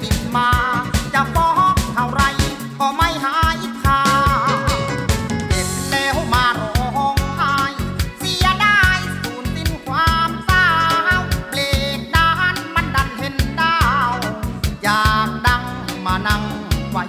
หยิบมา จะฟ้องเท่าไรก็ไม่หายคาเก็บแล้วมาร้องไห้เสียดายสูญสิ้นความสาวเบรกด้านมันดันเห็นดาว อยากดังมานั่งไว้